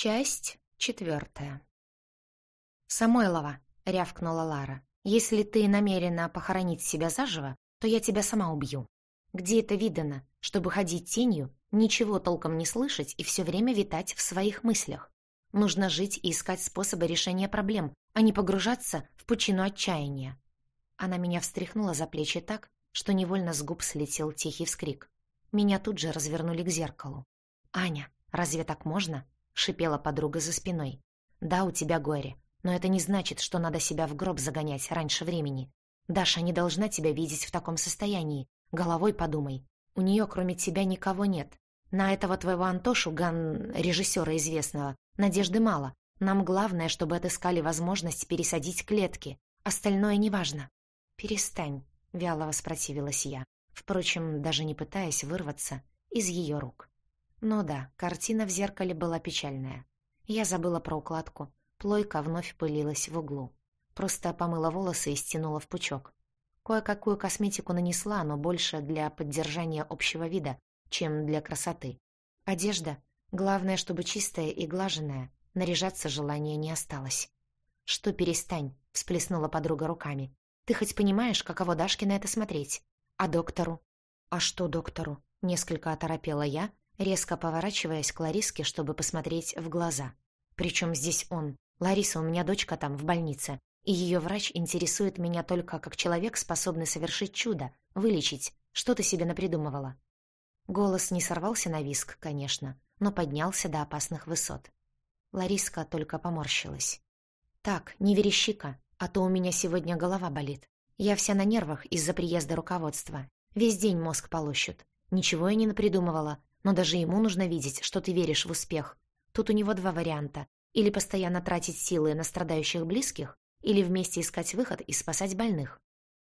Часть четвертая. «Самойлова», — рявкнула Лара, — «если ты намерена похоронить себя заживо, то я тебя сама убью. Где это видано, чтобы ходить тенью, ничего толком не слышать и все время витать в своих мыслях? Нужно жить и искать способы решения проблем, а не погружаться в пучину отчаяния». Она меня встряхнула за плечи так, что невольно с губ слетел тихий вскрик. Меня тут же развернули к зеркалу. «Аня, разве так можно?» Шипела подруга за спиной. «Да, у тебя горе, но это не значит, что надо себя в гроб загонять раньше времени. Даша не должна тебя видеть в таком состоянии. Головой подумай. У нее, кроме тебя, никого нет. На этого твоего Антошу, ган... режиссера известного, надежды мало. Нам главное, чтобы отыскали возможность пересадить клетки. Остальное неважно». «Перестань», — вяло воспротивилась я, впрочем, даже не пытаясь вырваться из ее рук. Ну да, картина в зеркале была печальная. Я забыла про укладку. Плойка вновь пылилась в углу. Просто помыла волосы и стянула в пучок. Кое-какую косметику нанесла, но больше для поддержания общего вида, чем для красоты. Одежда. Главное, чтобы чистая и глаженная. Наряжаться желания не осталось. «Что перестань?» — всплеснула подруга руками. «Ты хоть понимаешь, каково Дашке на это смотреть? А доктору?» «А что доктору?» — несколько оторопела я, резко поворачиваясь к Лариске, чтобы посмотреть в глаза. «Причем здесь он? Лариса, у меня дочка там, в больнице, и ее врач интересует меня только как человек, способный совершить чудо, вылечить. Что ты себе напридумывала?» Голос не сорвался на виск, конечно, но поднялся до опасных высот. Лариска только поморщилась. «Так, не верещи-ка, а то у меня сегодня голова болит. Я вся на нервах из-за приезда руководства. Весь день мозг полощут. Ничего я не напридумывала, но даже ему нужно видеть, что ты веришь в успех. Тут у него два варианта. Или постоянно тратить силы на страдающих близких, или вместе искать выход и спасать больных.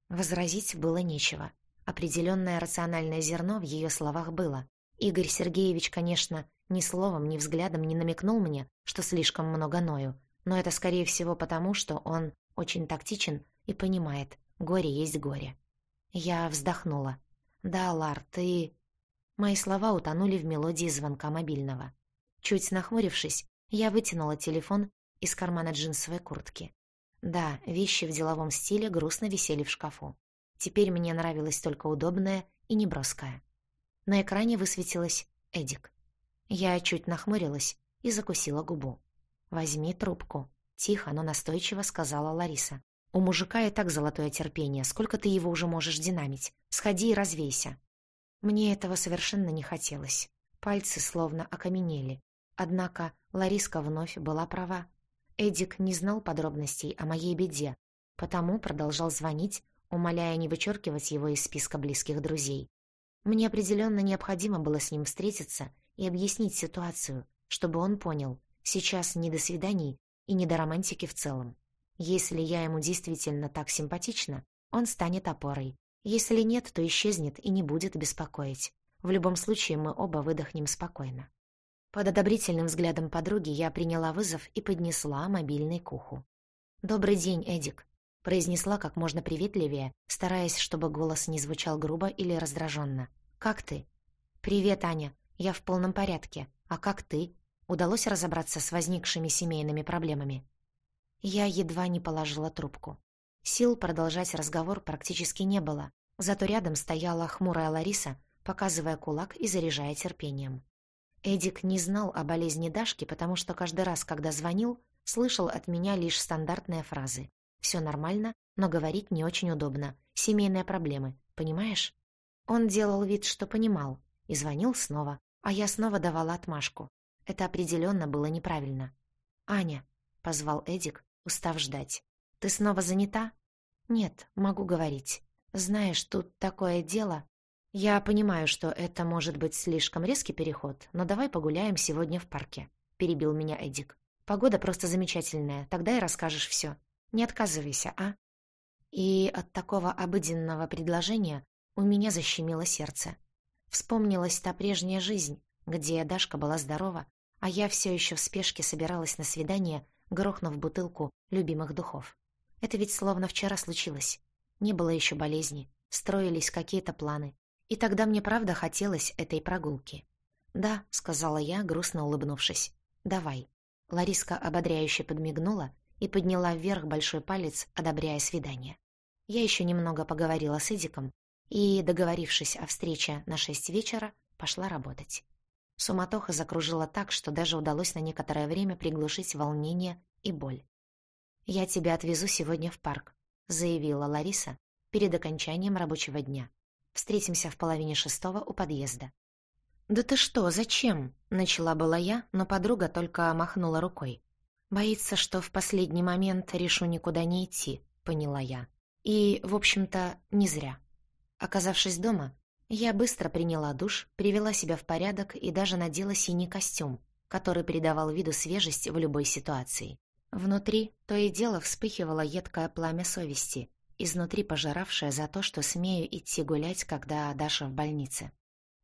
Возразить было нечего. Определенное рациональное зерно в ее словах было. Игорь Сергеевич, конечно, ни словом, ни взглядом не намекнул мне, что слишком много ною, но это, скорее всего, потому, что он очень тактичен и понимает, горе есть горе. Я вздохнула. «Да, Лар, ты...» Мои слова утонули в мелодии звонка мобильного. Чуть нахмурившись, я вытянула телефон из кармана джинсовой куртки. Да, вещи в деловом стиле грустно висели в шкафу. Теперь мне нравилось только удобное и неброское. На экране высветилось «Эдик». Я чуть нахмурилась и закусила губу. «Возьми трубку», — тихо, но настойчиво сказала Лариса. «У мужика и так золотое терпение. Сколько ты его уже можешь динамить? Сходи и развейся». Мне этого совершенно не хотелось. Пальцы словно окаменели. Однако Лариска вновь была права. Эдик не знал подробностей о моей беде, потому продолжал звонить, умоляя не вычеркивать его из списка близких друзей. Мне определенно необходимо было с ним встретиться и объяснить ситуацию, чтобы он понял, сейчас не до свиданий и не до романтики в целом. Если я ему действительно так симпатична, он станет опорой, если нет, то исчезнет и не будет беспокоить. В любом случае мы оба выдохнем спокойно. Под одобрительным взглядом подруги я приняла вызов и поднесла мобильный к уху. «Добрый день, Эдик», — произнесла как можно приветливее, стараясь, чтобы голос не звучал грубо или раздраженно. «Как ты?» «Привет, Аня. Я в полном порядке. А как ты?» Удалось разобраться с возникшими семейными проблемами. Я едва не положила трубку. Сил продолжать разговор практически не было, зато рядом стояла хмурая Лариса, показывая кулак и заряжая терпением. Эдик не знал о болезни Дашки, потому что каждый раз, когда звонил, слышал от меня лишь стандартные фразы. «Все нормально, но говорить не очень удобно. Семейные проблемы, понимаешь?» Он делал вид, что понимал, и звонил снова, а я снова давала отмашку. Это определенно было неправильно. «Аня», — позвал Эдик, устав ждать. «Ты снова занята?» «Нет, могу говорить. Знаешь, тут такое дело. Я понимаю, что это может быть слишком резкий переход, но давай погуляем сегодня в парке», — перебил меня Эдик. «Погода просто замечательная, тогда и расскажешь все. Не отказывайся, а?» И от такого обыденного предложения у меня защемило сердце. Вспомнилась та прежняя жизнь, где Дашка была здорова, а я все еще в спешке собиралась на свидание, грохнув бутылку любимых духов. Это ведь словно вчера случилось. Не было еще болезни, строились какие-то планы. И тогда мне правда хотелось этой прогулки. «Да», — сказала я, грустно улыбнувшись. «Давай». Лариска ободряюще подмигнула и подняла вверх большой палец, одобряя свидание. Я еще немного поговорила с Эдиком и, договорившись о встрече на шесть вечера, пошла работать. Суматоха закружила так, что даже удалось на некоторое время приглушить волнение и боль. «Я тебя отвезу сегодня в парк», — заявила Лариса перед окончанием рабочего дня. «Встретимся в половине шестого у подъезда». «Да ты что, зачем?» — начала была я, но подруга только махнула рукой. «Боится, что в последний момент решу никуда не идти», — поняла я. И, в общем-то, не зря. Оказавшись дома, я быстро приняла душ, привела себя в порядок и даже надела синий костюм, который придавал виду свежесть в любой ситуации. Внутри то и дело вспыхивало едкое пламя совести, изнутри пожиравшее за то, что смею идти гулять, когда Даша в больнице.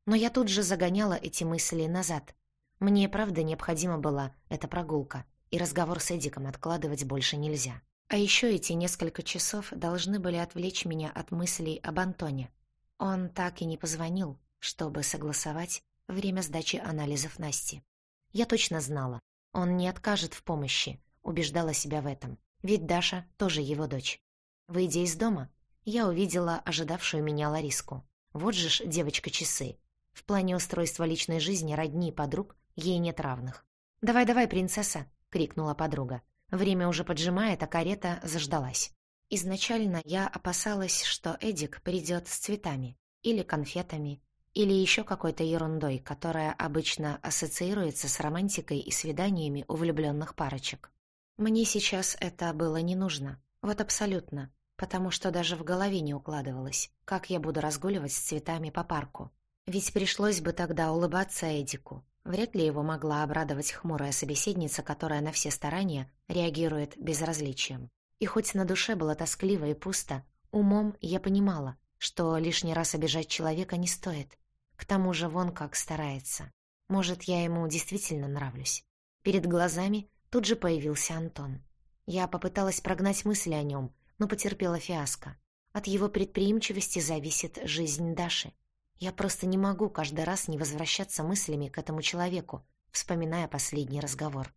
Но я тут же загоняла эти мысли назад. Мне, правда, необходима была эта прогулка, и разговор с Эдиком откладывать больше нельзя. А еще эти несколько часов должны были отвлечь меня от мыслей об Антоне. Он так и не позвонил, чтобы согласовать время сдачи анализов Насти. Я точно знала, он не откажет в помощи, убеждала себя в этом, ведь Даша тоже его дочь. Выйдя из дома, я увидела ожидавшую меня Лариску. Вот же ж девочка-часы, в плане устройства личной жизни родни и подруг ей нет равных. «Давай-давай, принцесса!» — крикнула подруга. Время уже поджимает, а карета заждалась. Изначально я опасалась, что Эдик придет с цветами, или конфетами, или еще какой-то ерундой, которая обычно ассоциируется с романтикой и свиданиями у влюбленных парочек. Мне сейчас это было не нужно, вот абсолютно, потому что даже в голове не укладывалось, как я буду разгуливать с цветами по парку. Ведь пришлось бы тогда улыбаться Эдику. Вряд ли его могла обрадовать хмурая собеседница, которая на все старания реагирует безразличием. И хоть на душе было тоскливо и пусто, умом я понимала, что лишний раз обижать человека не стоит. К тому же вон как старается. Может, я ему действительно нравлюсь. Перед глазами тут же появился Антон. Я попыталась прогнать мысли о нем, но потерпела фиаско. От его предприимчивости зависит жизнь Даши. Я просто не могу каждый раз не возвращаться мыслями к этому человеку, вспоминая последний разговор.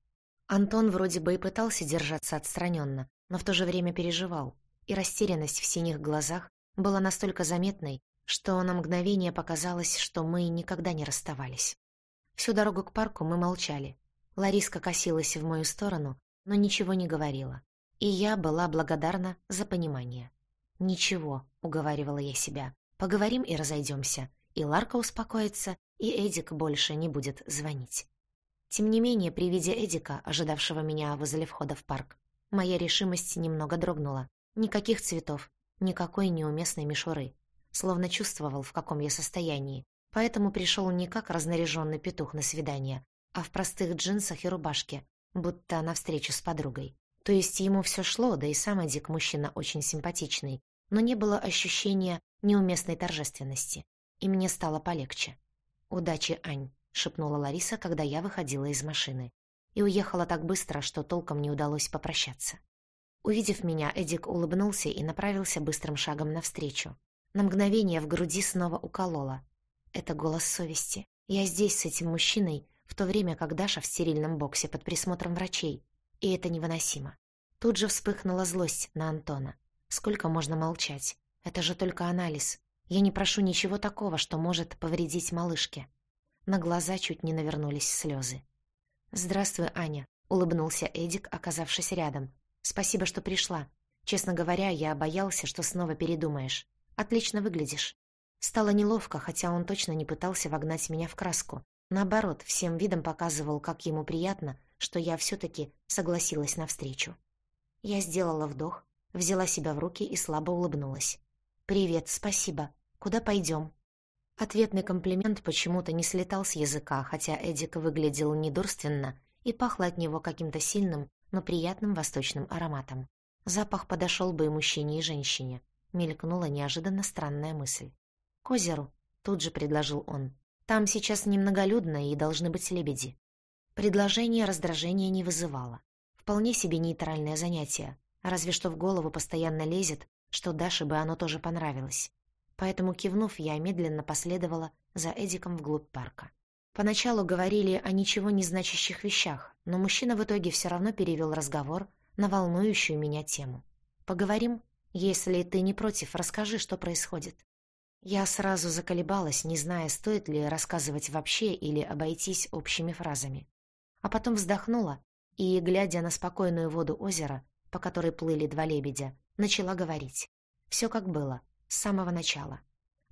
Антон вроде бы и пытался держаться отстраненно, но в то же время переживал, и растерянность в синих глазах была настолько заметной, что на мгновение показалось, что мы никогда не расставались. Всю дорогу к парку мы молчали. Лариска косилась в мою сторону, но ничего не говорила. И я была благодарна за понимание. «Ничего», — уговаривала я себя, Поговорим и разойдемся. И Ларка успокоится, и Эдик больше не будет звонить. Тем не менее, при виде Эдика, ожидавшего меня возле входа в парк, моя решимость немного дрогнула. Никаких цветов, никакой неуместной мишуры. Словно чувствовал, в каком я состоянии. Поэтому пришел не как разнаряженный петух на свидание, а в простых джинсах и рубашке, будто на встречу с подругой. То есть ему все шло, да и сам Эдик мужчина очень симпатичный, но не было ощущения неуместной торжественности, и мне стало полегче. «Удачи, Ань», — шепнула Лариса, когда я выходила из машины, и уехала так быстро, что толком не удалось попрощаться. Увидев меня, Эдик улыбнулся и направился быстрым шагом навстречу. На мгновение в груди снова укололо. Это голос совести. Я здесь с этим мужчиной, в то время как Даша в стерильном боксе под присмотром врачей. И это невыносимо. Тут же вспыхнула злость на Антона. Сколько можно молчать? Это же только анализ. Я не прошу ничего такого, что может повредить малышке. На глаза чуть не навернулись слезы. «Здравствуй, Аня», — улыбнулся Эдик, оказавшись рядом. «Спасибо, что пришла. Честно говоря, я боялся, что снова передумаешь. Отлично выглядишь». Стало неловко, хотя он точно не пытался вогнать меня в краску. Наоборот, всем видом показывал, как ему приятно, что я все-таки согласилась на встречу. Я сделала вдох, взяла себя в руки и слабо улыбнулась. «Привет, спасибо. Куда пойдем?» Ответный комплимент почему-то не слетал с языка, хотя Эдик выглядел недурственно и пахло от него каким-то сильным, но приятным восточным ароматом. Запах подошел бы и мужчине, и женщине. Мелькнула неожиданно странная мысль. «К озеру», — тут же предложил он. «Там сейчас немноголюдно и должны быть лебеди». Предложение раздражения не вызывало. Вполне себе нейтральное занятие, разве что в голову постоянно лезет, что Даше бы оно тоже понравилось. Поэтому, кивнув, я медленно последовала за Эдиком вглубь парка. Поначалу говорили о ничего не значащих вещах, но мужчина в итоге все равно перевел разговор на волнующую меня тему. «Поговорим? Если ты не против, расскажи, что происходит». Я сразу заколебалась, не зная, стоит ли рассказывать вообще или обойтись общими фразами. А потом вздохнула и, глядя на спокойную воду озера, по которой плыли два лебедя, начала говорить. Все как было, с самого начала.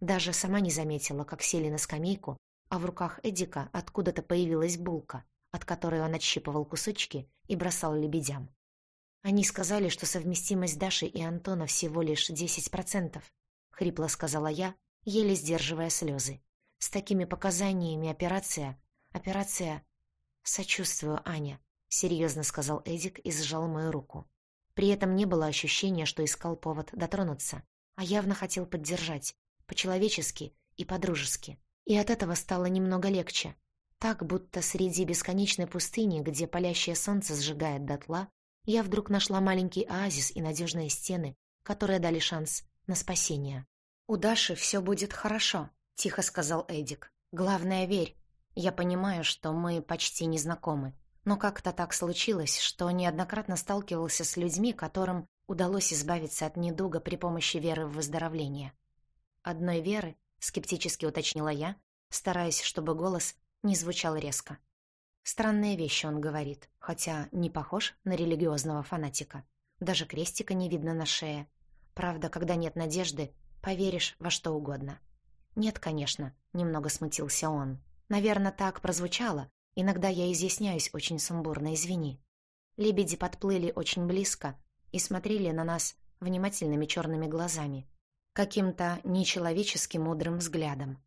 Даже сама не заметила, как сели на скамейку, а в руках Эдика откуда-то появилась булка, от которой он отщипывал кусочки и бросал лебедям. «Они сказали, что совместимость Даши и Антона всего лишь десять процентов», — хрипло сказала я, еле сдерживая слезы. «С такими показаниями операция... Операция...» «Сочувствую, Аня», — серьезно сказал Эдик и сжал мою руку. При этом не было ощущения, что искал повод дотронуться, а явно хотел поддержать, по-человечески и по-дружески. И от этого стало немного легче. Так, будто среди бесконечной пустыни, где палящее солнце сжигает дотла, я вдруг нашла маленький оазис и надежные стены, которые дали шанс на спасение. «У Даши все будет хорошо», — тихо сказал Эдик. «Главное, верь. Я понимаю, что мы почти не знакомы, но как-то так случилось, что неоднократно сталкивался с людьми, которым удалось избавиться от недуга при помощи веры в выздоровление. Одной веры скептически уточнила я, стараясь, чтобы голос не звучал резко. Странные вещи он говорит, хотя не похож на религиозного фанатика. Даже крестика не видно на шее. Правда, когда нет надежды, поверишь во что угодно. Нет, конечно, немного смутился он. Наверное, так прозвучало. Иногда я изъясняюсь очень сумбурно, извини. Лебеди подплыли очень близко и смотрели на нас внимательными черными глазами, каким-то нечеловечески мудрым взглядом.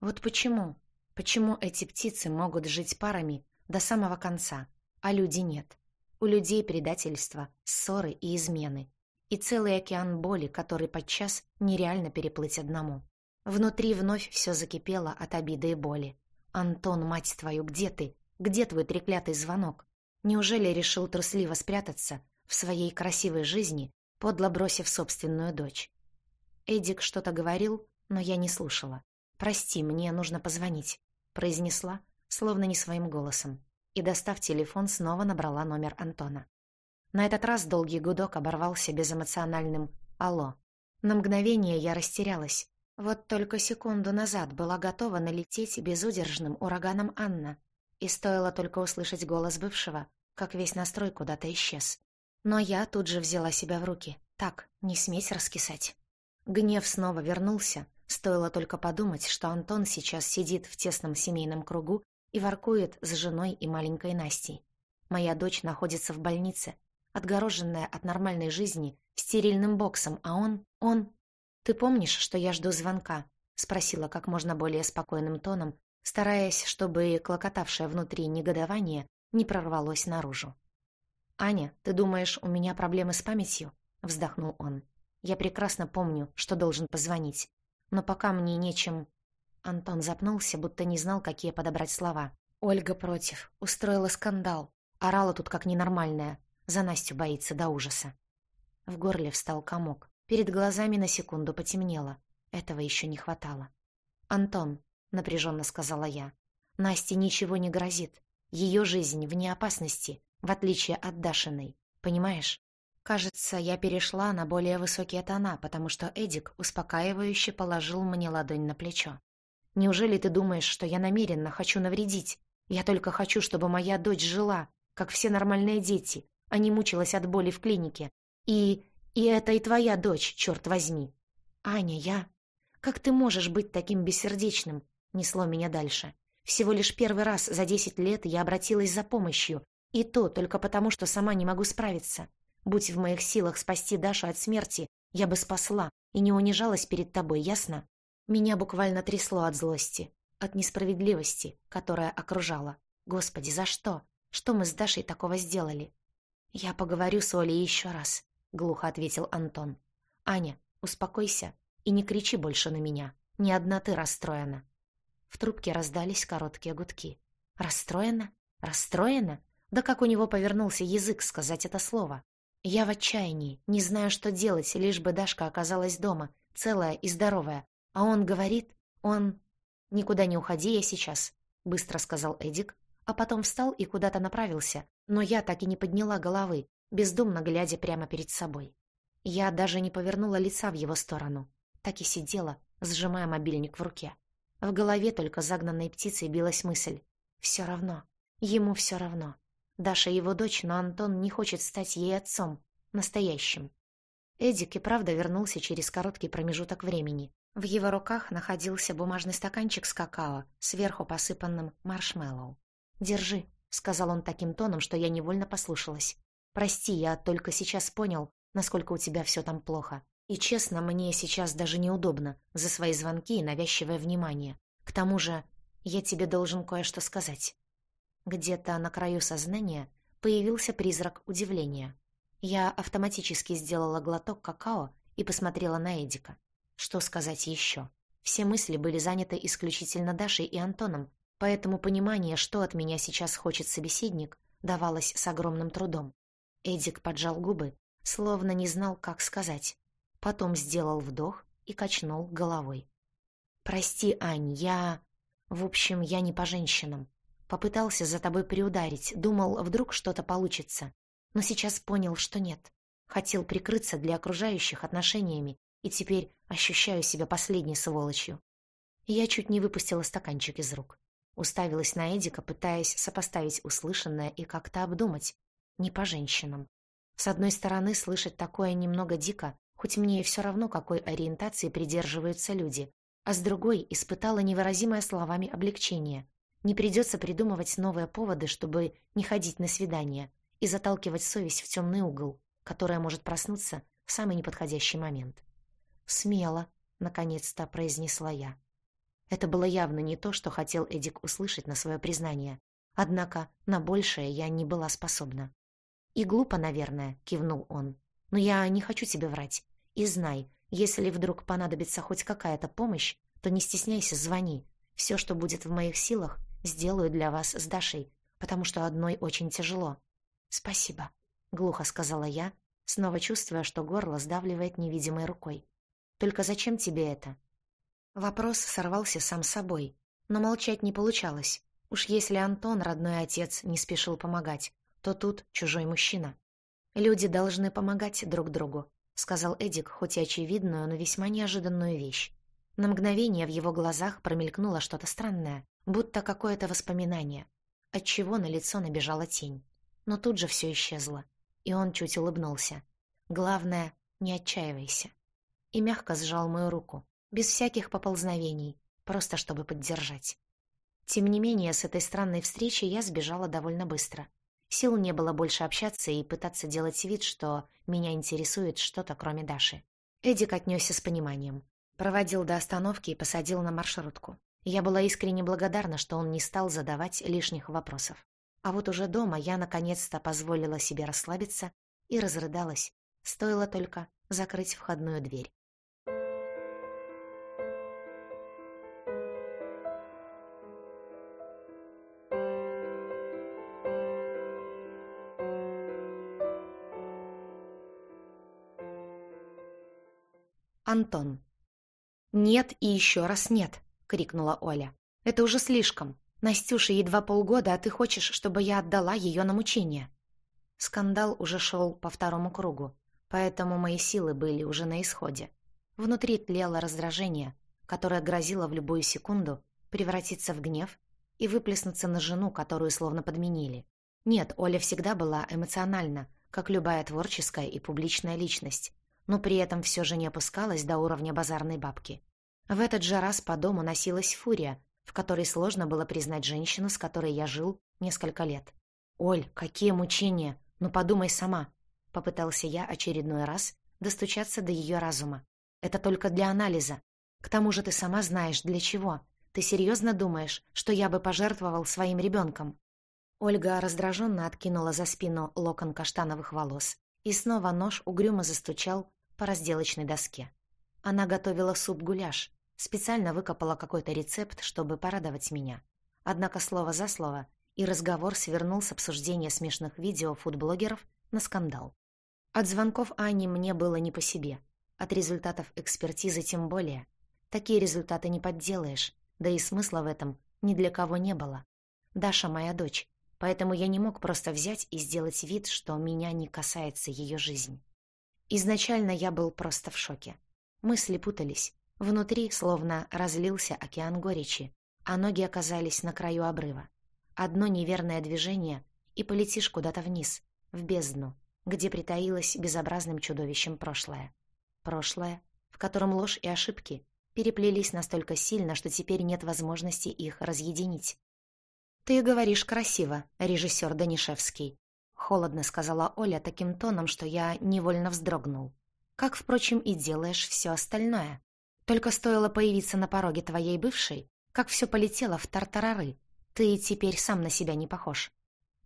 Вот почему? Почему эти птицы могут жить парами до самого конца, а люди нет? У людей предательство, ссоры и измены. И целый океан боли, который подчас нереально переплыть одному. Внутри вновь все закипело от обиды и боли. «Антон, мать твою, где ты? Где твой треклятый звонок? Неужели решил трусливо спрятаться в своей красивой жизни, подло бросив собственную дочь? Эдик что-то говорил, но я не слушала. «Прости, мне нужно позвонить», — произнесла, словно не своим голосом, и, достав телефон, снова набрала номер Антона. На этот раз долгий гудок оборвался безэмоциональным «Алло». На мгновение я растерялась. Вот только секунду назад была готова налететь безудержным ураганом Анна, и стоило только услышать голос бывшего, как весь настрой куда-то исчез. Но я тут же взяла себя в руки. Так, не сметь раскисать. Гнев снова вернулся, стоило только подумать, что Антон сейчас сидит в тесном семейном кругу и воркует с женой и маленькой Настей. Моя дочь находится в больнице, отгороженная от нормальной жизни стерильным боксом, а он... он... «Ты помнишь, что я жду звонка?» — спросила как можно более спокойным тоном, стараясь, чтобы клокотавшее внутри негодование не прорвалось наружу. «Аня, ты думаешь, у меня проблемы с памятью?» — вздохнул он. Я прекрасно помню, что должен позвонить. Но пока мне нечем...» Антон запнулся, будто не знал, какие подобрать слова. Ольга против. Устроила скандал. Орала тут как ненормальная. За Настю боится до ужаса. В горле встал комок. Перед глазами на секунду потемнело. Этого еще не хватало. «Антон», — напряженно сказала я, — «Насте ничего не грозит. Ее жизнь вне опасности, в отличие от Дашиной. Понимаешь?» Кажется, я перешла на более высокие тона, потому что Эдик успокаивающе положил мне ладонь на плечо. «Неужели ты думаешь, что я намеренно хочу навредить? Я только хочу, чтобы моя дочь жила, как все нормальные дети, а не мучилась от боли в клинике. И... и это и твоя дочь, черт возьми!» «Аня, я...» «Как ты можешь быть таким бессердечным?» — несло меня дальше. «Всего лишь первый раз за десять лет я обратилась за помощью, и то только потому, что сама не могу справиться. Будь в моих силах спасти Дашу от смерти, я бы спасла и не унижалась перед тобой, ясно? Меня буквально трясло от злости, от несправедливости, которая окружала. Господи, за что? Что мы с Дашей такого сделали? Я поговорю с Олей еще раз, глухо ответил Антон. Аня, успокойся и не кричи больше на меня. Ни одна ты расстроена. В трубке раздались короткие гудки. Расстроена? Расстроена? Да как у него повернулся язык сказать это слово? Я в отчаянии, не знаю, что делать, лишь бы Дашка оказалась дома, целая и здоровая. А он говорит, он... Никуда не уходи я сейчас. — быстро сказал Эдик, а потом встал и куда-то направился, но я так и не подняла головы, бездумно глядя прямо перед собой. Я даже не повернула лица в его сторону, так и сидела, сжимая мобильник в руке. В голове только загнанной птицей билась мысль. Все равно. Ему все равно. Даша его дочь, но Антон не хочет стать ей отцом, настоящим. Эдик и правда вернулся через короткий промежуток времени. В его руках находился бумажный стаканчик с какао, сверху посыпанным маршмеллоу. «Держи», — сказал он таким тоном, что я невольно послушалась. «Прости, я только сейчас понял, насколько у тебя все там плохо. И честно, мне сейчас даже неудобно за свои звонки и навязчивое внимание. К тому же я тебе должен кое-что сказать». Где-то на краю сознания появился призрак удивления. Я автоматически сделала глоток какао и посмотрела на Эдика. Что сказать еще? Все мысли были заняты исключительно Дашей и Антоном, поэтому понимание, что от меня сейчас хочет собеседник, давалось с огромным трудом. Эдик поджал губы, словно не знал, как сказать. Потом сделал вдох и качнул головой. «Прости, Ань, я... В общем, я не по женщинам. Попытался за тобой приударить, думал, вдруг что-то получится. Но сейчас понял, что нет. Хотел прикрыться для окружающих отношениями, и теперь ощущаю себя последней сволочью. Я чуть не выпустила стаканчик из рук. Уставилась на Эдика, пытаясь сопоставить услышанное и как-то обдумать. Не по женщинам. С одной стороны, слышать такое немного дико, хоть мне и все равно, какой ориентации придерживаются люди, а с другой испытала невыразимое словами облегчение. Не придется придумывать новые поводы, чтобы не ходить на свидания и заталкивать совесть в темный угол, которая может проснуться в самый неподходящий момент. «Смело», — наконец-то произнесла я. Это было явно не то, что хотел Эдик услышать на свое признание. Однако на большее я не была способна. «И глупо, наверное», — кивнул он. «Но я не хочу тебе врать. И знай, если вдруг понадобится хоть какая-то помощь, то не стесняйся, звони. Все, что будет в моих силах, сделаю для вас с Дашей, потому что одной очень тяжело». «Спасибо», — глухо сказала я, снова чувствуя, что горло сдавливает невидимой рукой. «Только зачем тебе это?» Вопрос сорвался сам собой, но молчать не получалось. Уж если Антон, родной отец, не спешил помогать, то тут чужой мужчина. «Люди должны помогать друг другу», — сказал Эдик, хоть и очевидную, но весьма неожиданную вещь. На мгновение в его глазах промелькнуло что-то странное, будто какое-то воспоминание, отчего на лицо набежала тень. Но тут же все исчезло, и он чуть улыбнулся. «Главное, не отчаивайся». И мягко сжал мою руку, без всяких поползновений, просто чтобы поддержать. Тем не менее, с этой странной встречи я сбежала довольно быстро. Сил не было больше общаться и пытаться делать вид, что меня интересует что-то, кроме Даши. Эдик отнесся с пониманием. Проводил до остановки и посадил на маршрутку. Я была искренне благодарна, что он не стал задавать лишних вопросов. А вот уже дома я наконец-то позволила себе расслабиться и разрыдалась. Стоило только закрыть входную дверь. Антон. «Нет и еще раз нет!» — крикнула Оля. «Это уже слишком. Настюше едва полгода, а ты хочешь, чтобы я отдала ее на мучение?» Скандал уже шел по второму кругу, поэтому мои силы были уже на исходе. Внутри тлело раздражение, которое грозило в любую секунду превратиться в гнев и выплеснуться на жену, которую словно подменили. Нет, Оля всегда была эмоциональна, как любая творческая и публичная личность, но при этом все же не опускалась до уровня базарной бабки. В этот же раз по дому носилась фурия, в которой сложно было признать женщину, с которой я жил несколько лет. «Оль, какие мучения! Ну подумай сама!» Попытался я очередной раз достучаться до ее разума. «Это только для анализа. К тому же ты сама знаешь, для чего. Ты серьезно думаешь, что я бы пожертвовал своим ребенком?» Ольга раздраженно откинула за спину локон каштановых волос, и снова нож угрюмо застучал по разделочной доске. Она готовила суп-гуляш, специально выкопала какой-то рецепт, чтобы порадовать меня. Однако слово за слово, и разговор свернул с обсуждения смешных видео фудблогеров на скандал. От звонков Ани мне было не по себе. От результатов экспертизы тем более. Такие результаты не подделаешь, да и смысла в этом ни для кого не было. Даша моя дочь, поэтому я не мог просто взять и сделать вид, что меня не касается ее жизнь. Изначально я был просто в шоке. Мысли путались. Внутри словно разлился океан горечи, а ноги оказались на краю обрыва. Одно неверное движение, и полетишь куда-то вниз, в бездну, где притаилось безобразным чудовищем прошлое. Прошлое, в котором ложь и ошибки переплелись настолько сильно, что теперь нет возможности их разъединить. «Ты говоришь красиво, режиссер Данишевский», — холодно сказала Оля таким тоном, что я невольно вздрогнул. «Как, впрочем, и делаешь все остальное. Только стоило появиться на пороге твоей бывшей, как все полетело в тартарары. Ты теперь сам на себя не похож».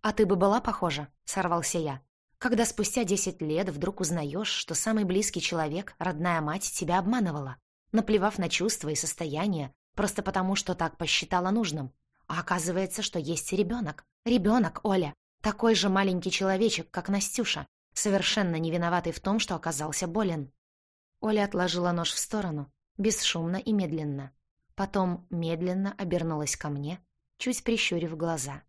«А ты бы была похожа?» — сорвался я. «Когда спустя десять лет вдруг узнаешь, что самый близкий человек, родная мать, тебя обманывала, наплевав на чувства и состояние, просто потому, что так посчитала нужным. А оказывается, что есть ребенок. Ребенок, Оля. Такой же маленький человечек, как Настюша, совершенно не виноватый в том, что оказался болен. Оля отложила нож в сторону, бесшумно и медленно. Потом медленно обернулась ко мне, чуть прищурив глаза.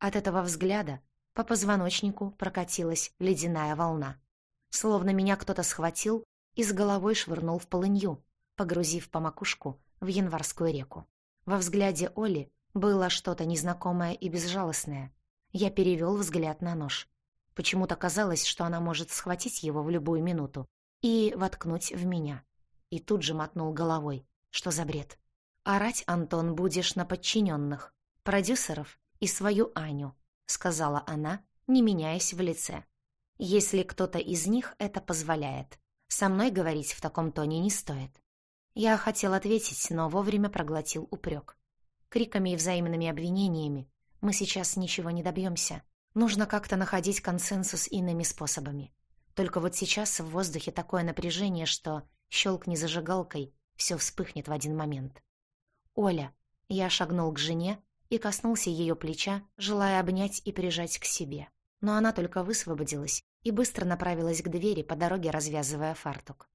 От этого взгляда по позвоночнику прокатилась ледяная волна. Словно меня кто-то схватил и с головой швырнул в полынью, погрузив по макушку в январскую реку. Во взгляде Оли было что-то незнакомое и безжалостное. Я перевел взгляд на нож. Почему-то казалось, что она может схватить его в любую минуту и воткнуть в меня. И тут же мотнул головой. Что за бред? Орать, Антон, будешь на подчиненных, продюсеров и свою Аню, сказала она, не меняясь в лице. Если кто-то из них это позволяет. Со мной говорить в таком тоне не стоит. Я хотел ответить, но вовремя проглотил упрек. Криками и взаимными обвинениями мы сейчас ничего не добьемся. Нужно как-то находить консенсус иными способами. Только вот сейчас в воздухе такое напряжение, что щелкни зажигалкой, все вспыхнет в один момент. «Оля!» Я шагнул к жене и коснулся ее плеча, желая обнять и прижать к себе. Но она только высвободилась и быстро направилась к двери, по дороге развязывая фартук.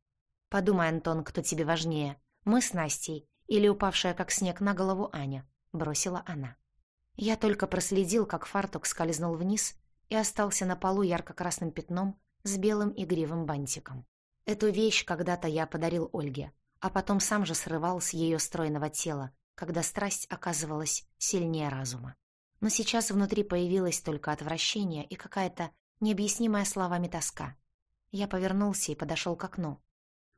«Подумай, Антон, кто тебе важнее, мы с Настей или упавшая как снег на голову Аня», — бросила она. Я только проследил, как фартук скользнул вниз и остался на полу ярко-красным пятном с белым игривым бантиком. Эту вещь когда-то я подарил Ольге, а потом сам же срывал с ее стройного тела, когда страсть оказывалась сильнее разума. Но сейчас внутри появилось только отвращение и какая-то необъяснимая словами тоска. Я повернулся и подошел к окну.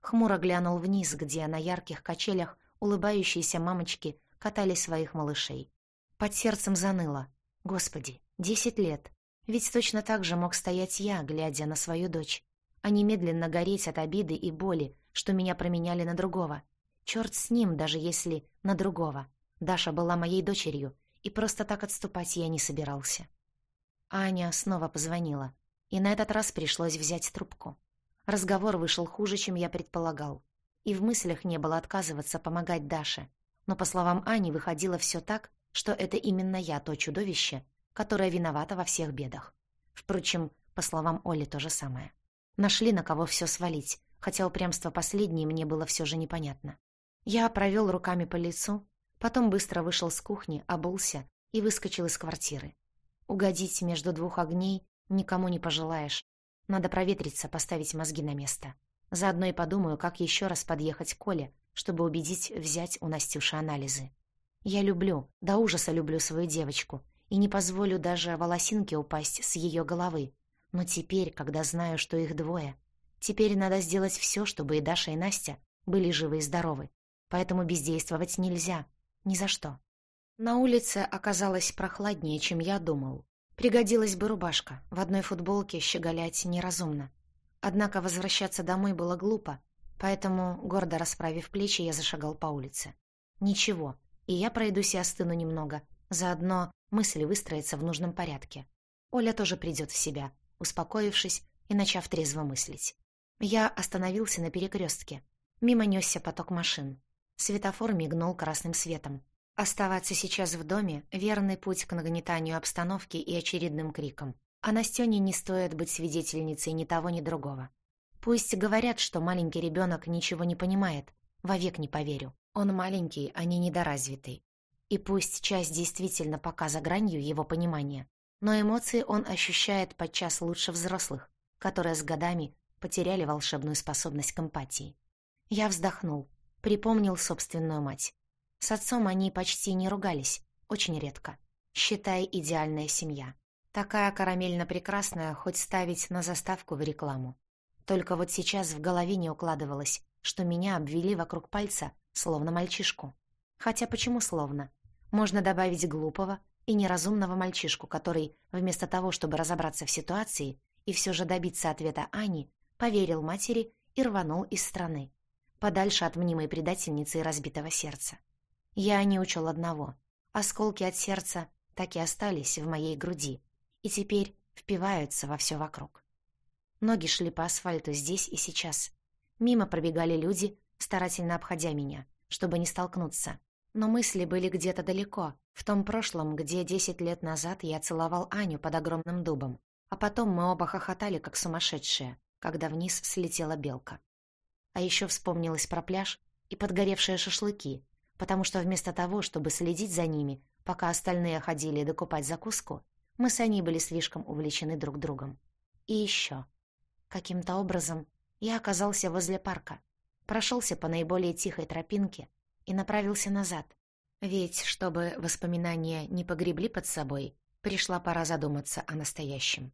Хмуро глянул вниз, где на ярких качелях улыбающиеся мамочки катали своих малышей. Под сердцем заныло. Господи, десять лет. Ведь точно так же мог стоять я, глядя на свою дочь, а немедленно гореть от обиды и боли, что меня променяли на другого. Черт с ним, даже если на другого. Даша была моей дочерью, и просто так отступать я не собирался. Аня снова позвонила, и на этот раз пришлось взять трубку. Разговор вышел хуже, чем я предполагал и в мыслях не было отказываться помогать Даше. Но, по словам Ани, выходило все так, что это именно я то чудовище, которое виновато во всех бедах. Впрочем, по словам Оли, то же самое. Нашли на кого все свалить, хотя упрямство последней мне было все же непонятно. Я провел руками по лицу, потом быстро вышел с кухни, обулся и выскочил из квартиры. Угодить между двух огней никому не пожелаешь. Надо проветриться, поставить мозги на место. Заодно и подумаю, как еще раз подъехать к Коле, чтобы убедить взять у Настюши анализы. Я люблю, до ужаса люблю свою девочку, и не позволю даже волосинке упасть с ее головы. Но теперь, когда знаю, что их двое, теперь надо сделать все, чтобы и Даша, и Настя были живы и здоровы. Поэтому бездействовать нельзя. Ни за что. На улице оказалось прохладнее, чем я думал. Пригодилась бы рубашка. В одной футболке щеголять неразумно. Однако возвращаться домой было глупо, поэтому, гордо расправив плечи, я зашагал по улице. Ничего, и я пройдусь и остыну немного. Заодно мысли выстроятся в нужном порядке. Оля тоже придет в себя, успокоившись и начав трезво мыслить. Я остановился на перекрестке. Мимо несся поток машин. Светофор мигнул красным светом. Оставаться сейчас в доме — верный путь к нагнетанию обстановки и очередным крикам. А Настёне не стоит быть свидетельницей ни того, ни другого. Пусть говорят, что маленький ребенок ничего не понимает. Вовек не поверю. Он маленький, а не недоразвитый. И пусть часть действительно пока за гранью его понимания, но эмоции он ощущает подчас лучше взрослых, которые с годами потеряли волшебную способность к эмпатии. Я вздохнул, припомнил собственную мать. С отцом они почти не ругались, очень редко. Считай, идеальная семья. Такая карамельно прекрасная, хоть ставить на заставку в рекламу. Только вот сейчас в голове не укладывалось, что меня обвели вокруг пальца, словно мальчишку. Хотя почему словно? Можно добавить глупого и неразумного мальчишку, который, вместо того, чтобы разобраться в ситуации и все же добиться ответа Ани, поверил матери и рванул из страны, подальше от мнимой предательницы и разбитого сердца. Я не учел одного. Осколки от сердца так и остались в моей груди, и теперь впиваются во все вокруг. Ноги шли по асфальту здесь и сейчас. Мимо пробегали люди, старательно обходя меня, чтобы не столкнуться. Но мысли были где-то далеко, в том прошлом, где десять лет назад я целовал Аню под огромным дубом, а потом мы оба хохотали, как сумасшедшие, когда вниз слетела белка. А еще вспомнилось про пляж и подгоревшие шашлыки, потому что вместо того, чтобы следить за ними, пока остальные ходили докупать закуску, мы с Аней были слишком увлечены друг другом. И еще. Каким-то образом я оказался возле парка, прошелся по наиболее тихой тропинке и направился назад. Ведь, чтобы воспоминания не погребли под собой, пришла пора задуматься о настоящем.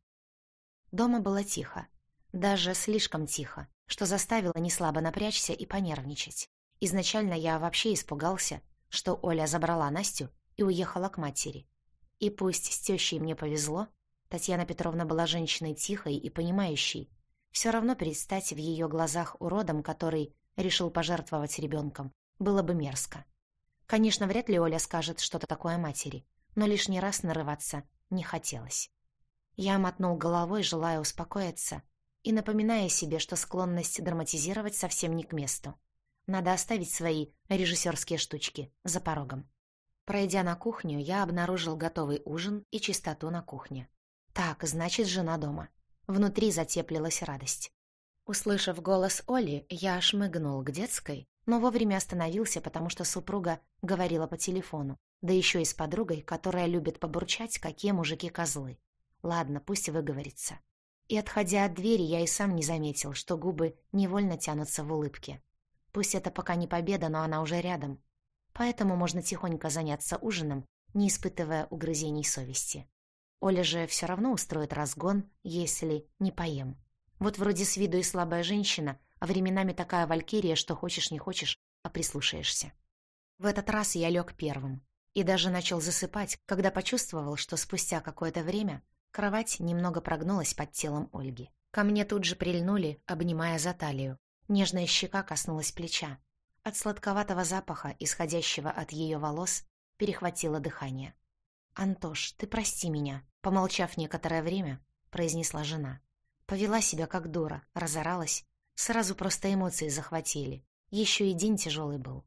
Дома было тихо, даже слишком тихо, что заставило неслабо напрячься и понервничать. Изначально я вообще испугался, что Оля забрала Настю и уехала к матери. И пусть с тещей мне повезло, Татьяна Петровна была женщиной тихой и понимающей, все равно предстать в ее глазах уродом, который решил пожертвовать ребенком, было бы мерзко. Конечно, вряд ли Оля скажет что-то такое матери, но лишний раз нарываться не хотелось. Я мотнул головой, желая успокоиться, и напоминая себе, что склонность драматизировать совсем не к месту. Надо оставить свои режиссерские штучки за порогом. Пройдя на кухню, я обнаружил готовый ужин и чистоту на кухне. Так, значит, жена дома. Внутри затеплилась радость. Услышав голос Оли, я шмыгнул к детской, но вовремя остановился, потому что супруга говорила по телефону, да еще и с подругой, которая любит побурчать, какие мужики козлы. Ладно, пусть выговорится. И, отходя от двери, я и сам не заметил, что губы невольно тянутся в улыбке. Пусть это пока не победа, но она уже рядом. Поэтому можно тихонько заняться ужином, не испытывая угрызений совести. Оля же все равно устроит разгон, если не поем. Вот вроде с виду и слабая женщина, а временами такая валькирия, что хочешь не хочешь, а прислушаешься. В этот раз я лег первым и даже начал засыпать, когда почувствовал, что спустя какое-то время Кровать немного прогнулась под телом Ольги. Ко мне тут же прильнули, обнимая за талию. Нежная щека коснулась плеча. От сладковатого запаха, исходящего от ее волос, перехватило дыхание. «Антош, ты прости меня», — помолчав некоторое время, произнесла жена. Повела себя как дура, разоралась. Сразу просто эмоции захватили. Еще и день тяжелый был.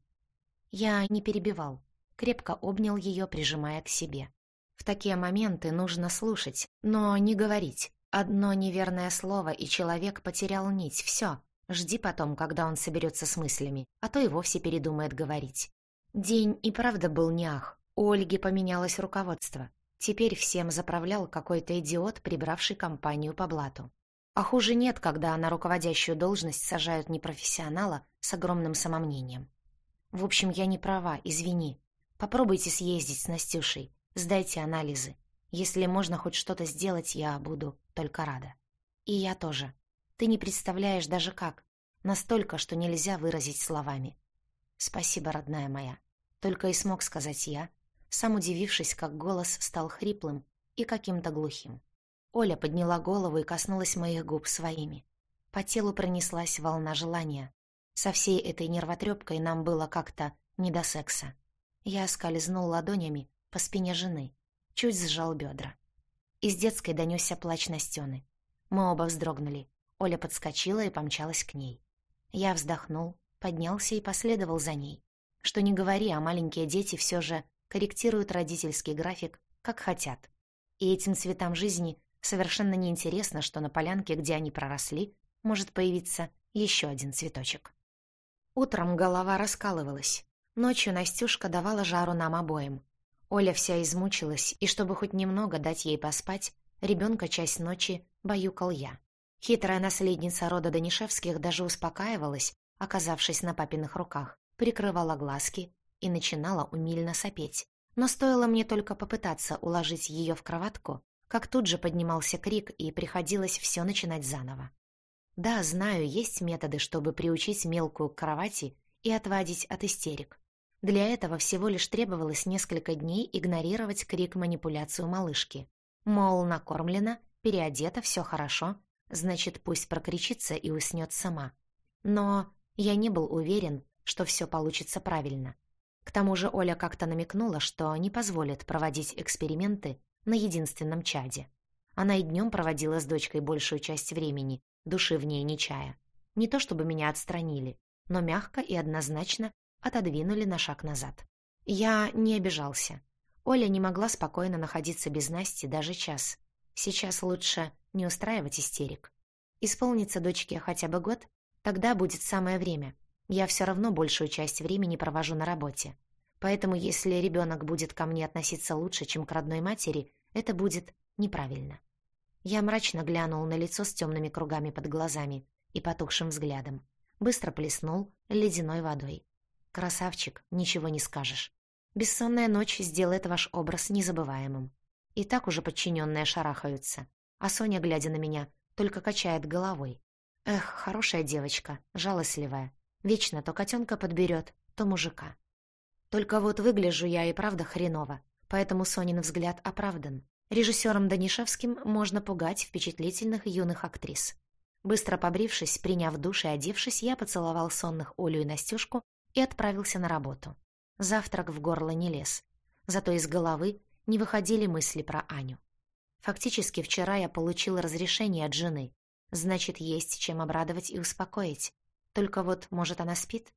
Я не перебивал. Крепко обнял ее, прижимая к себе. В такие моменты нужно слушать, но не говорить. Одно неверное слово, и человек потерял нить. Все. Жди потом, когда он соберется с мыслями, а то и вовсе передумает говорить. День и правда был не ах. У Ольги поменялось руководство. Теперь всем заправлял какой-то идиот, прибравший компанию по блату. А хуже нет, когда на руководящую должность сажают непрофессионала с огромным самомнением. В общем, я не права, извини. Попробуйте съездить с Настюшей. Сдайте анализы. Если можно хоть что-то сделать, я буду только рада. И я тоже. Ты не представляешь даже как. Настолько, что нельзя выразить словами. Спасибо, родная моя. Только и смог сказать я, сам удивившись, как голос стал хриплым и каким-то глухим. Оля подняла голову и коснулась моих губ своими. По телу пронеслась волна желания. Со всей этой нервотрепкой нам было как-то не до секса. Я скользнул ладонями по спине жены, чуть сжал бедра. Из детской донесся плач Настены. Мы оба вздрогнули. Оля подскочила и помчалась к ней. Я вздохнул, поднялся и последовал за ней. Что не говори, а маленькие дети все же корректируют родительский график, как хотят. И этим цветам жизни совершенно неинтересно, что на полянке, где они проросли, может появиться еще один цветочек. Утром голова раскалывалась. Ночью Настюшка давала жару нам обоим. Оля вся измучилась, и чтобы хоть немного дать ей поспать, ребенка часть ночи баюкал я. Хитрая наследница рода Данишевских даже успокаивалась, оказавшись на папиных руках, прикрывала глазки и начинала умильно сопеть. Но стоило мне только попытаться уложить ее в кроватку, как тут же поднимался крик, и приходилось все начинать заново. Да, знаю, есть методы, чтобы приучить мелкую к кровати и отводить от истерик. Для этого всего лишь требовалось несколько дней игнорировать крик-манипуляцию малышки. Мол, накормлена, переодета, все хорошо, значит, пусть прокричится и уснет сама. Но я не был уверен, что все получится правильно. К тому же Оля как-то намекнула, что не позволит проводить эксперименты на единственном чаде. Она и днем проводила с дочкой большую часть времени, души в ней не чая. Не то чтобы меня отстранили, но мягко и однозначно отодвинули на шаг назад. Я не обижался. Оля не могла спокойно находиться без Насти даже час. Сейчас лучше не устраивать истерик. Исполнится дочке хотя бы год, тогда будет самое время. Я все равно большую часть времени провожу на работе. Поэтому если ребенок будет ко мне относиться лучше, чем к родной матери, это будет неправильно. Я мрачно глянул на лицо с темными кругами под глазами и потухшим взглядом. Быстро плеснул ледяной водой. Красавчик, ничего не скажешь. Бессонная ночь сделает ваш образ незабываемым. И так уже подчиненные шарахаются. А Соня, глядя на меня, только качает головой. Эх, хорошая девочка, жалостливая. Вечно то котенка подберет, то мужика. Только вот выгляжу я и правда хреново, поэтому Сонин взгляд оправдан. Режиссером Данишевским можно пугать впечатлительных юных актрис. Быстро побрившись, приняв душ и одевшись, я поцеловал сонных Олю и Настюшку и отправился на работу. Завтрак в горло не лез. Зато из головы не выходили мысли про Аню. Фактически вчера я получил разрешение от жены. Значит, есть чем обрадовать и успокоить. Только вот, может, она спит?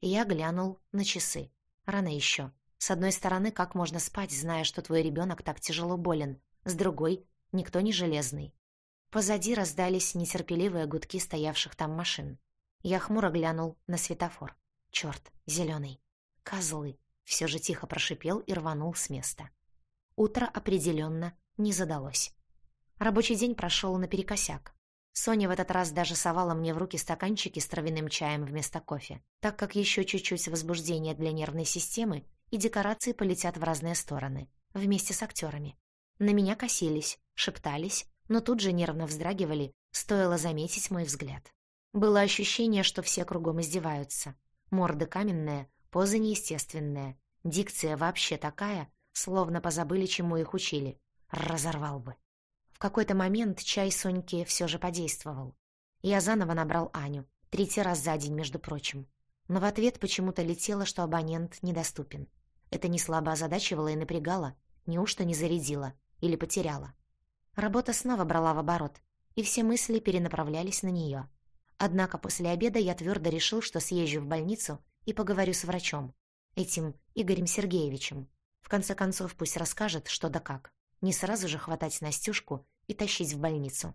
Я глянул на часы. Рано еще. С одной стороны, как можно спать, зная, что твой ребенок так тяжело болен? С другой, никто не железный. Позади раздались нетерпеливые гудки стоявших там машин. Я хмуро глянул на светофор. Черт, зеленый. Козлы. Все же тихо прошипел и рванул с места. Утро определенно не задалось. Рабочий день прошел наперекосяк. Соня в этот раз даже совала мне в руки стаканчики с травяным чаем вместо кофе, так как еще чуть-чуть возбуждения для нервной системы, и декорации полетят в разные стороны, вместе с актерами. На меня косились, шептались, но тут же нервно вздрагивали, стоило заметить мой взгляд. Было ощущение, что все кругом издеваются. Морды каменные, позы неестественные, дикция вообще такая, словно позабыли, чему их учили. Разорвал бы. В какой-то момент чай Соньки все же подействовал. Я заново набрал Аню, третий раз за день, между прочим. Но в ответ почему-то летело, что абонент недоступен. Это не слабо озадачивало и напрягало, неужто не зарядило или потеряла. Работа снова брала в оборот, и все мысли перенаправлялись на нее. Однако после обеда я твердо решил, что съезжу в больницу и поговорю с врачом, этим Игорем Сергеевичем. В конце концов, пусть расскажет, что да как не сразу же хватать Настюшку и тащить в больницу.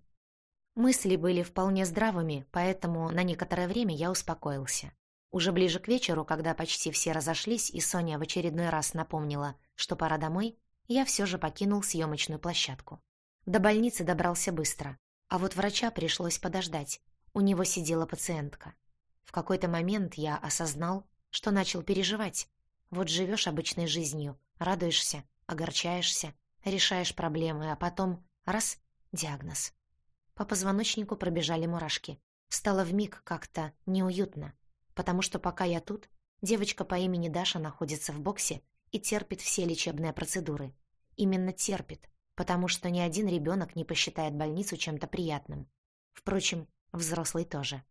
Мысли были вполне здравыми, поэтому на некоторое время я успокоился. Уже ближе к вечеру, когда почти все разошлись, и Соня в очередной раз напомнила, что пора домой, я все же покинул съемочную площадку. До больницы добрался быстро, а вот врача пришлось подождать. У него сидела пациентка. В какой-то момент я осознал, что начал переживать. Вот живешь обычной жизнью, радуешься, огорчаешься, решаешь проблемы, а потом — раз — диагноз. По позвоночнику пробежали мурашки. Стало вмиг как-то неуютно, потому что пока я тут, девочка по имени Даша находится в боксе и терпит все лечебные процедуры. Именно терпит, потому что ни один ребенок не посчитает больницу чем-то приятным. Впрочем, взрослый тоже.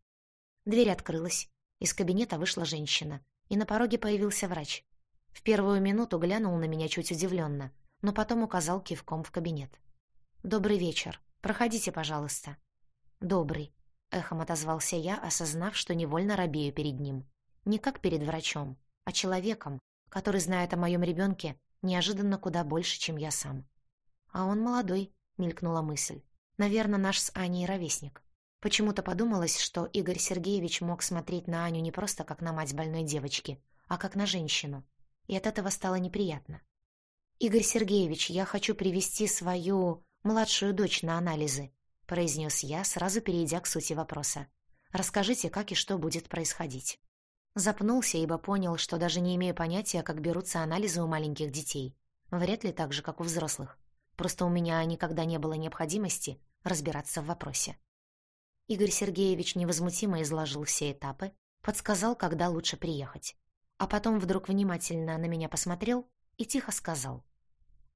Дверь открылась, из кабинета вышла женщина, и на пороге появился врач. В первую минуту глянул на меня чуть удивленно, но потом указал кивком в кабинет. «Добрый вечер. Проходите, пожалуйста». «Добрый», — эхом отозвался я, осознав, что невольно робею перед ним. Не как перед врачом, а человеком, который знает о моем ребенке неожиданно куда больше, чем я сам. «А он молодой», — мелькнула мысль. «Наверное, наш с Аней ровесник». Почему-то подумалось, что Игорь Сергеевич мог смотреть на Аню не просто как на мать больной девочки, а как на женщину. И от этого стало неприятно. «Игорь Сергеевич, я хочу привести свою младшую дочь на анализы», произнес я, сразу перейдя к сути вопроса. «Расскажите, как и что будет происходить». Запнулся, ибо понял, что даже не имею понятия, как берутся анализы у маленьких детей. Вряд ли так же, как у взрослых. Просто у меня никогда не было необходимости разбираться в вопросе. Игорь Сергеевич невозмутимо изложил все этапы, подсказал, когда лучше приехать. А потом вдруг внимательно на меня посмотрел и тихо сказал.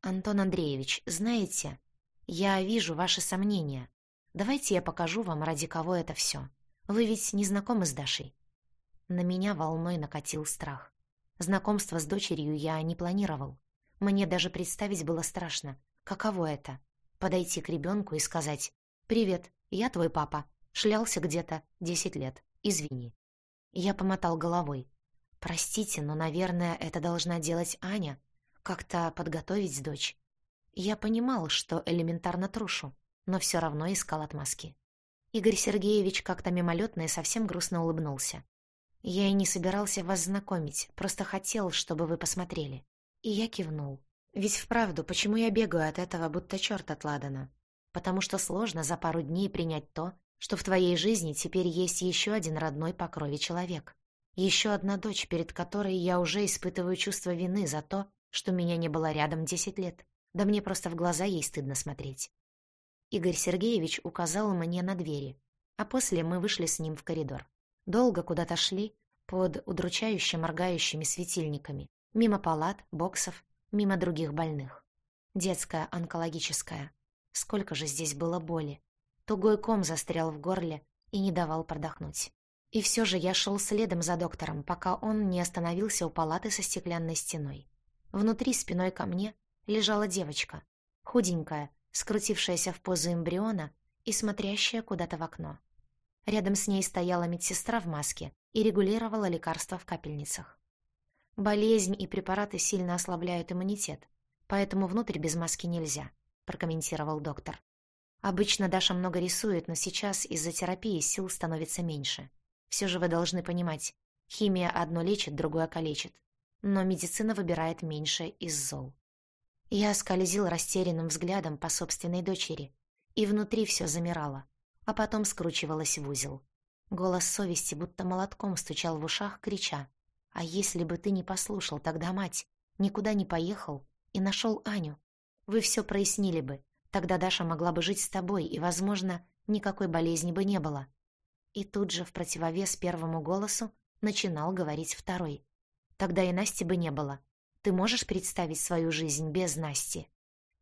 «Антон Андреевич, знаете, я вижу ваши сомнения. Давайте я покажу вам, ради кого это все. Вы ведь не знакомы с Дашей?» На меня волной накатил страх. Знакомство с дочерью я не планировал. Мне даже представить было страшно. Каково это? Подойти к ребенку и сказать «Привет, я твой папа. Шлялся где-то десять лет. Извини». Я помотал головой. «Простите, но, наверное, это должна делать Аня. Как-то подготовить дочь». Я понимал, что элементарно трушу, но все равно искал отмазки. Игорь Сергеевич как-то мимолетно и совсем грустно улыбнулся. «Я и не собирался вас знакомить, просто хотел, чтобы вы посмотрели». И я кивнул. Ведь вправду, почему я бегаю от этого, будто черт от Ладана? Потому что сложно за пару дней принять то, что в твоей жизни теперь есть еще один родной по крови человек. Еще одна дочь, перед которой я уже испытываю чувство вины за то, что меня не было рядом десять лет. Да мне просто в глаза ей стыдно смотреть. Игорь Сергеевич указал мне на двери, а после мы вышли с ним в коридор. Долго куда-то шли, под удручающе моргающими светильниками, мимо палат, боксов, мимо других больных. Детская, онкологическая. Сколько же здесь было боли. Тугой ком застрял в горле и не давал продохнуть. И все же я шел следом за доктором, пока он не остановился у палаты со стеклянной стеной. Внутри спиной ко мне лежала девочка, худенькая, скрутившаяся в позу эмбриона и смотрящая куда-то в окно. Рядом с ней стояла медсестра в маске и регулировала лекарства в капельницах. Болезнь и препараты сильно ослабляют иммунитет, поэтому внутрь без маски нельзя, прокомментировал доктор. Обычно Даша много рисует, но сейчас из-за терапии сил становится меньше. Все же вы должны понимать, химия одно лечит, другое калечит. Но медицина выбирает меньше из зол. Я скользил растерянным взглядом по собственной дочери, и внутри все замирало а потом скручивалась в узел. Голос совести будто молотком стучал в ушах, крича. «А если бы ты не послушал тогда мать, никуда не поехал и нашел Аню? Вы все прояснили бы, тогда Даша могла бы жить с тобой, и, возможно, никакой болезни бы не было». И тут же в противовес первому голосу начинал говорить второй. «Тогда и Насти бы не было. Ты можешь представить свою жизнь без Насти?»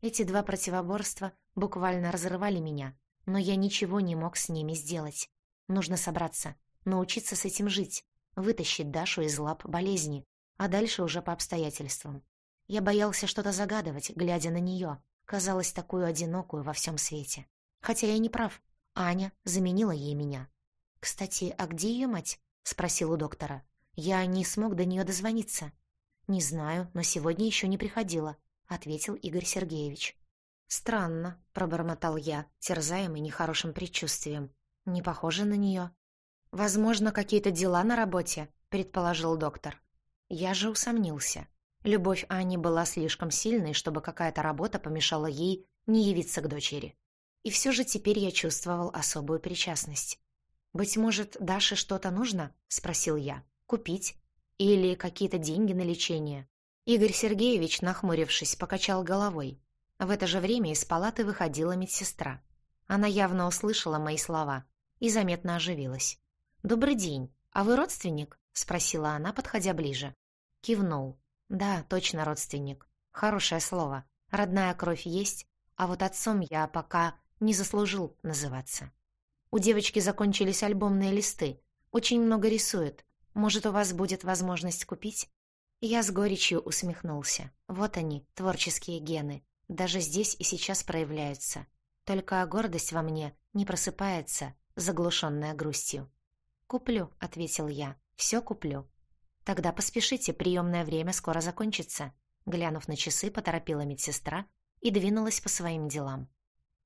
Эти два противоборства буквально разрывали меня, но я ничего не мог с ними сделать. Нужно собраться, научиться с этим жить, вытащить Дашу из лап болезни, а дальше уже по обстоятельствам. Я боялся что-то загадывать, глядя на нее, казалось такую одинокую во всем свете. Хотя я не прав. Аня заменила ей меня. «Кстати, а где ее мать?» — спросил у доктора. «Я не смог до нее дозвониться». «Не знаю, но сегодня еще не приходила», — ответил Игорь Сергеевич. «Странно», — пробормотал я, терзаемый нехорошим предчувствием. «Не похоже на нее». «Возможно, какие-то дела на работе», — предположил доктор. Я же усомнился. Любовь Ани была слишком сильной, чтобы какая-то работа помешала ей не явиться к дочери. И все же теперь я чувствовал особую причастность. «Быть может, Даше что-то нужно?» — спросил я. «Купить? Или какие-то деньги на лечение?» Игорь Сергеевич, нахмурившись, покачал головой. В это же время из палаты выходила медсестра. Она явно услышала мои слова и заметно оживилась. «Добрый день. А вы родственник?» — спросила она, подходя ближе. Кивнул. «Да, точно родственник. Хорошее слово. Родная кровь есть, а вот отцом я пока не заслужил называться. У девочки закончились альбомные листы. Очень много рисует. Может, у вас будет возможность купить?» Я с горечью усмехнулся. Вот они, творческие гены даже здесь и сейчас проявляются. Только гордость во мне не просыпается, заглушенная грустью. «Куплю», — ответил я, — «все куплю». «Тогда поспешите, приемное время скоро закончится», — глянув на часы, поторопила медсестра и двинулась по своим делам.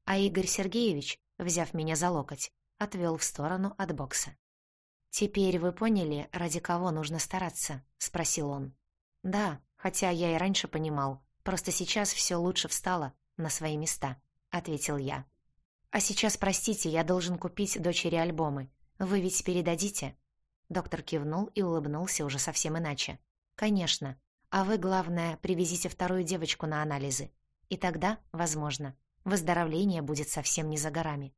А Игорь Сергеевич, взяв меня за локоть, отвел в сторону от бокса. «Теперь вы поняли, ради кого нужно стараться?» — спросил он. «Да, хотя я и раньше понимал. Просто сейчас все лучше встало на свои места», — ответил я. «А сейчас, простите, я должен купить дочери альбомы. Вы ведь передадите?» Доктор кивнул и улыбнулся уже совсем иначе. «Конечно. А вы, главное, привезите вторую девочку на анализы. И тогда, возможно, выздоровление будет совсем не за горами.